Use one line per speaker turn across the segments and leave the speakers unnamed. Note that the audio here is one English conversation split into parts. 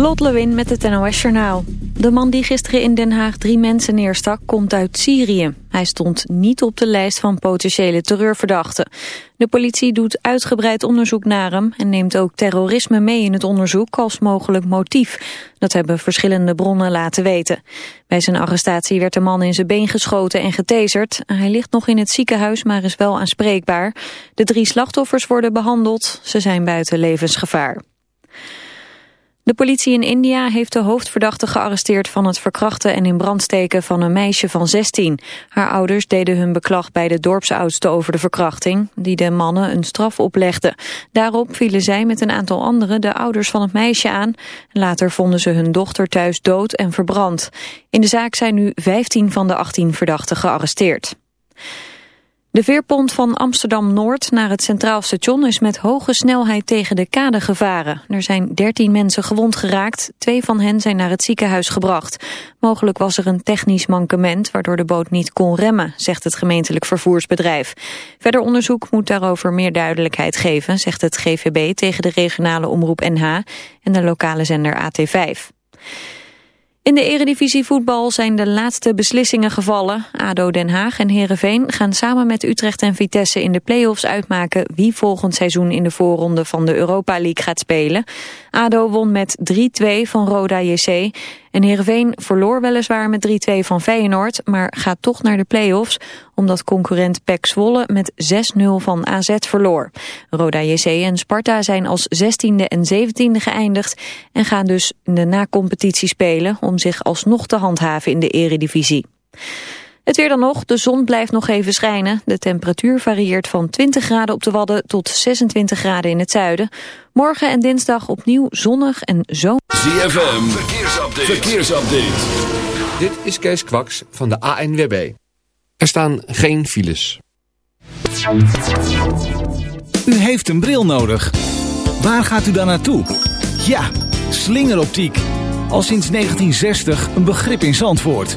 Lot Lewin met het NOS Journaal. De man die gisteren in Den Haag drie mensen neerstak komt uit Syrië. Hij stond niet op de lijst van potentiële terreurverdachten. De politie doet uitgebreid onderzoek naar hem... en neemt ook terrorisme mee in het onderzoek als mogelijk motief. Dat hebben verschillende bronnen laten weten. Bij zijn arrestatie werd de man in zijn been geschoten en getaserd. Hij ligt nog in het ziekenhuis, maar is wel aanspreekbaar. De drie slachtoffers worden behandeld. Ze zijn buiten levensgevaar. De politie in India heeft de hoofdverdachte gearresteerd van het verkrachten en in brand steken van een meisje van 16. Haar ouders deden hun beklag bij de dorpsoudste over de verkrachting, die de mannen een straf oplegden. Daarop vielen zij met een aantal anderen de ouders van het meisje aan. Later vonden ze hun dochter thuis dood en verbrand. In de zaak zijn nu 15 van de 18 verdachten gearresteerd. De veerpont van Amsterdam-Noord naar het Centraal Station is met hoge snelheid tegen de kade gevaren. Er zijn 13 mensen gewond geraakt, twee van hen zijn naar het ziekenhuis gebracht. Mogelijk was er een technisch mankement waardoor de boot niet kon remmen, zegt het gemeentelijk vervoersbedrijf. Verder onderzoek moet daarover meer duidelijkheid geven, zegt het GVB tegen de regionale omroep NH en de lokale zender AT5. In de eredivisie voetbal zijn de laatste beslissingen gevallen. ADO Den Haag en Heerenveen gaan samen met Utrecht en Vitesse in de play-offs uitmaken wie volgend seizoen in de voorronde van de Europa League gaat spelen. ADO won met 3-2 van Roda JC en Heerenveen verloor weliswaar met 3-2 van Feyenoord, maar gaat toch naar de play-offs omdat concurrent PEC Zwolle met 6-0 van AZ verloor. Roda JC en Sparta zijn als 16e en 17e geëindigd en gaan dus in de na-competitie spelen om zich alsnog te handhaven in de eredivisie. Het weer dan nog, de zon blijft nog even schijnen. De temperatuur varieert van 20 graden op de Wadden tot 26 graden in het zuiden. Morgen en dinsdag opnieuw zonnig en zo.
ZFM, verkeersupdate. verkeersupdate.
Dit is Kees Kwaks van de ANWB. Er staan geen files.
U heeft een bril nodig. Waar gaat u dan naartoe? Ja, slingeroptiek. Al sinds 1960 een begrip in Zandvoort.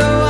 Dat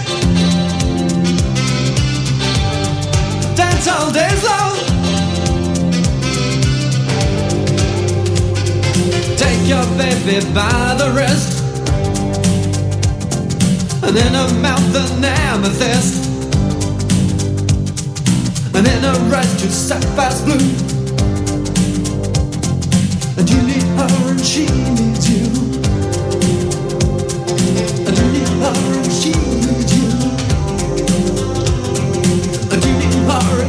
nights all days long. Take your baby by the wrist, and in her mouth an amethyst, and in her eyes just sapphires blue. And you need her, and she needs you.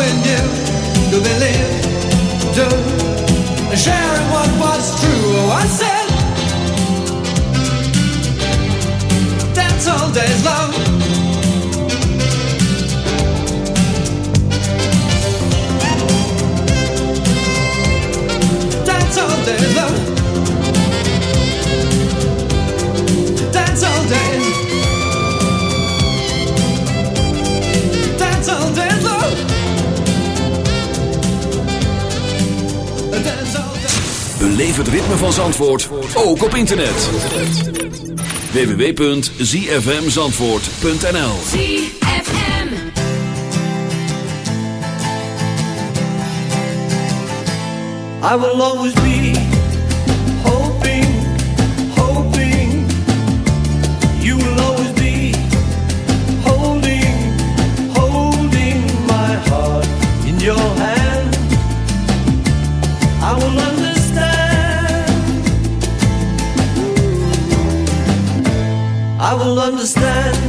knowing you to believe, to sharing what was true. Oh, I said, that's all days long.
het ritme van Zandvoort ook op internet. www.zfmzandvoort.nl
I will always be I will understand.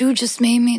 You
just made me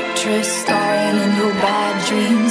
starring in your bad dreams.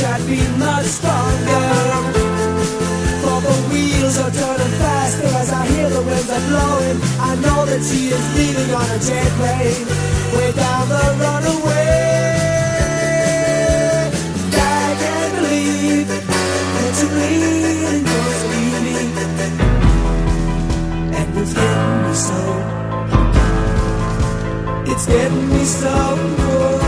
I'd been much stronger. For the wheels are turning faster as I hear the winds are blowing. I know that she is leaving on a jet plane, way down the runaway.
I can't believe that you really knows leaving, and
it's
getting me so. It's getting me so. Cold.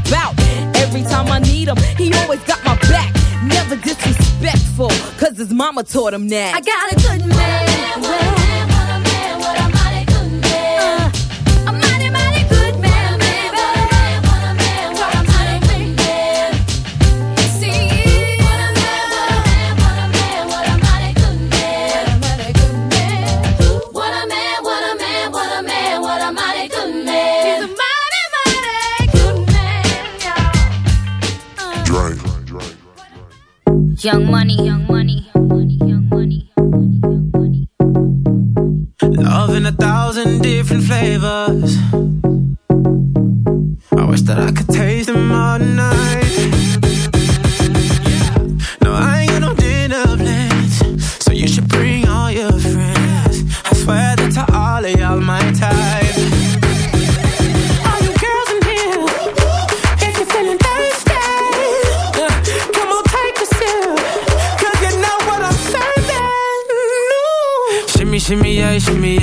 His mama taught him that.
I got a man!
What a mighty good man. Uh, a mighty, mighty good man. What a man, what a man, what a money could make. A who? What a man! What a man! What a man! What a mighty, good man.
A mighty good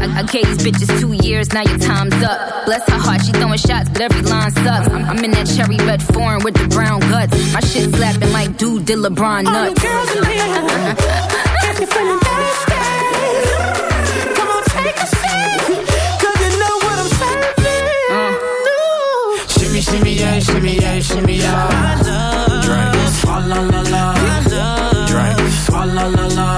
I, I gave these bitches two years. Now your time's up. Bless her heart. She throwing shots, but every line sucks. I'm, I'm in that cherry red foreign with the brown guts. My shit slapping like dude did LeBron nuts.
All the Girls in here, if you're feeling thirsty, come on, take a sip, 'cause you know what I'm serving. Ooh.
Shimmy, shimmy, yeah, shimmy, yeah, shimmy, yeah. Drink. Swalla la la. Drink. Swalla la la. Swalla